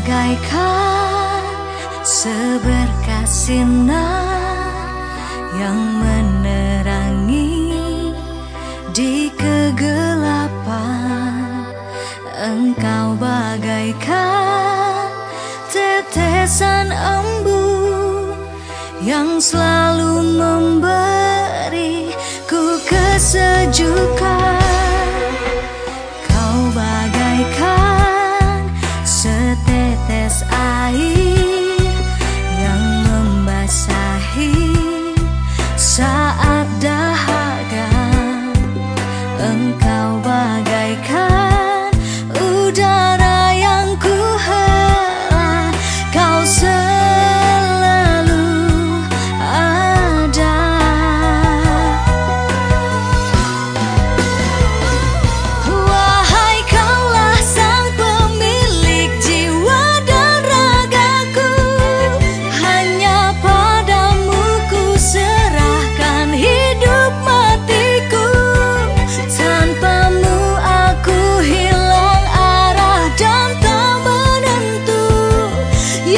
bagaikan seberkas sinar yang menerangi di kegelapan. Engkau bagaikan tetesan embun yang selalu memberiku kesejukan bagi